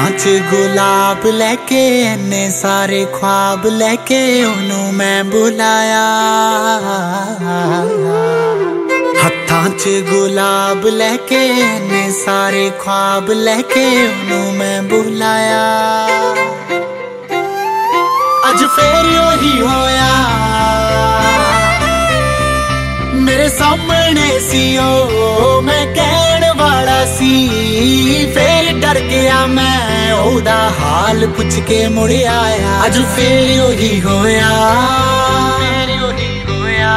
कांच गुलाब लेके, इन्ने सारे ख्वाब लेके ओनू मैं बुलाया। हत्था गुलाब लेके, इन्ने सारे ख्वाब लेके ओनू मैं बुलाया। अज फिर ही होया। मेरे सामने सी ओ मैं कहन वाला सी, फिर डर गया मैं। ਉਹਦਾ ਹਾਲ ਪੁੱਛ ਕੇ ਮੁੜ ਆਇਆ ਅੱਜ ਫੇਰ ਉਹੀ ਹੋਇਆ ਫੇਰ ਉਹੀ ਹੋਇਆ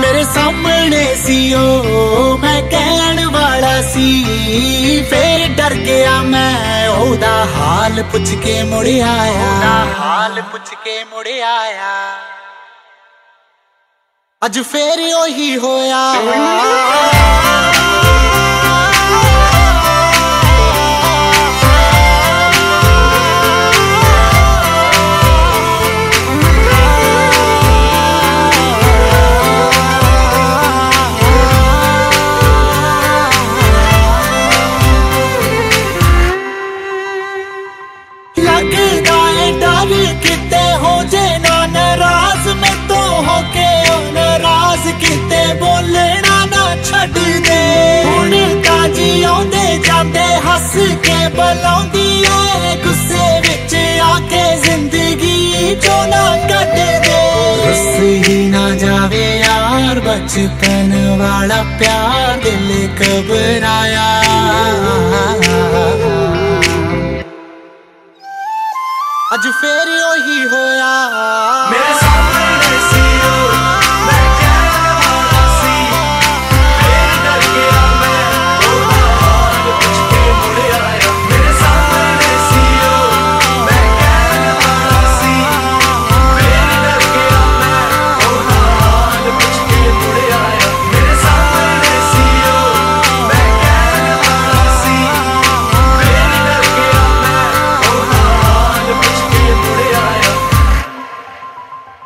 ਮੇਰੇ ਸਾਹਮਣੇ ਸੀ ਉਹ ਮੈਂ ਕਹਿਣ ਵਾਲਾ ਸੀ ਫੇਰ ਡਰ ਗਿਆ ਮੈਂ ਉਹਦਾ ਹਾਲ ਪੁੱਛ ਕੇ ਮੁੜ ਆਇਆ ਉਹਦਾ ਹਾਲ ਪੁੱਛ ਕੇ ਮੁੜ ਆਇਆ ਅੱਜ ਫੇਰ ਉਹੀ ਹੋਇਆ ਜਾਂਦੇ ਹੱਸ ਕੇ ਬੁਲਾਉਂਦੀ ਏ। ਗੁੱਸੇ ਵਿੱਚ ਆ ਕੇ ਜ਼ਿੰਦਗੀ ਜੋ ਨਾ ਕੱਢ ਦੇ। ਰਸ ਹੀ ਨਾ ਜਾਵੇ ਯਾਰ, ਬਚਪਨ ਵਾਲਾ ਪਿਆਰ ਦਿਲ ਘਬਰਾਇਆ। ਅੱਜ ਫੇਰ ਉਹੀ ਹੋਇਆ।